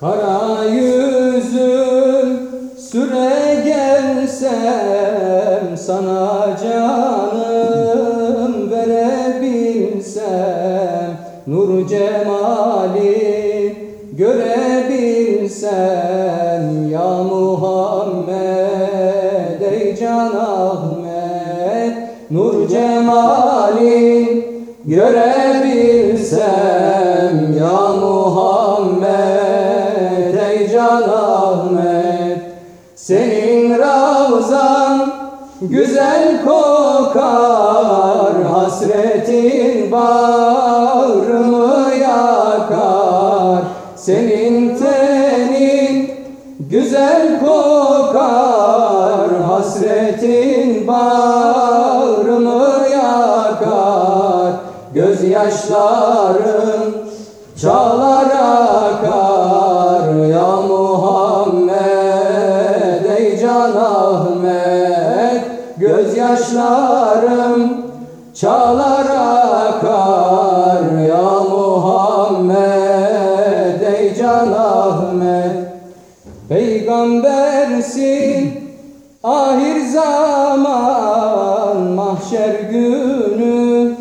Kara yüzüm süre gelsem sana canım verebilsem Nur cemali görebilsem ya Muhammed ey can Ahmet Nur cemali görebilsem senin ravzan güzel kokar Hasretin bağrımı yakar. Senin tenin güzel kokar Hasretin bağrımı yakar. Gözyaşlarım Çağlar akar can Ahmet Gözyaşlarım çağlar akar. Ya Muhammed ey can Ahmet Peygambersin ahir zaman. Mahşer günü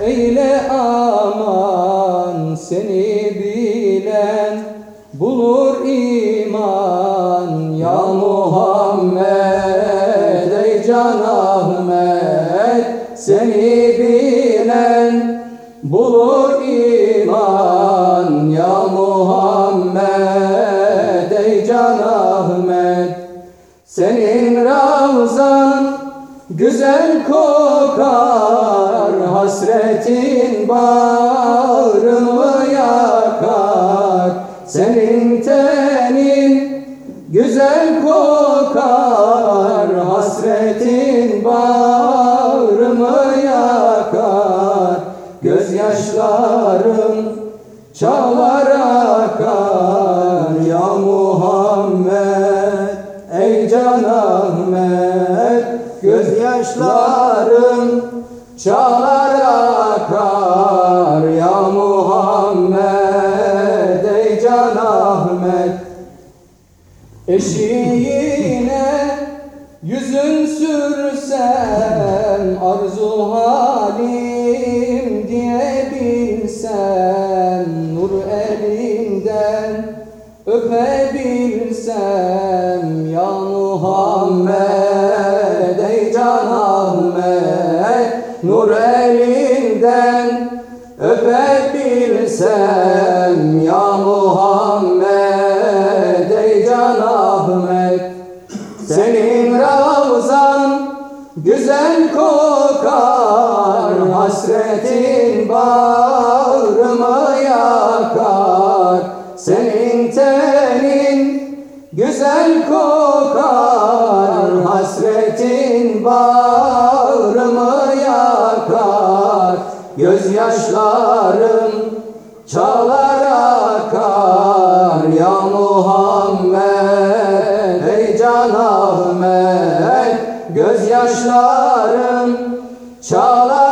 eyle aman seni seni bilen bulur iman ya Muhammed. Ey can Ahmet senin ravzan güzel kokar Hasretin bağrımı yakar. Senin tenin güzel kokar Gözyaşlarım Çağlar akar ya Muhammed Ey can Ahmet Gözyaşlarım Çağlar akar ya Muhammed Ey can Ahmet Eşiğine yüzün sürsem arzu öpebilsem ya Muhammed ey can Ahmet nur elinden. Öpebilsem ya Muhammed ey can Ahmet senin ravzan güzel kokar Hasretin bağrımı yakar güzel kokar Hasretin bağrımı yakar. Gözyaşlarım Çağlar akar. Ya Muhammed ey can Ahmet Gözyaşlarım çağlar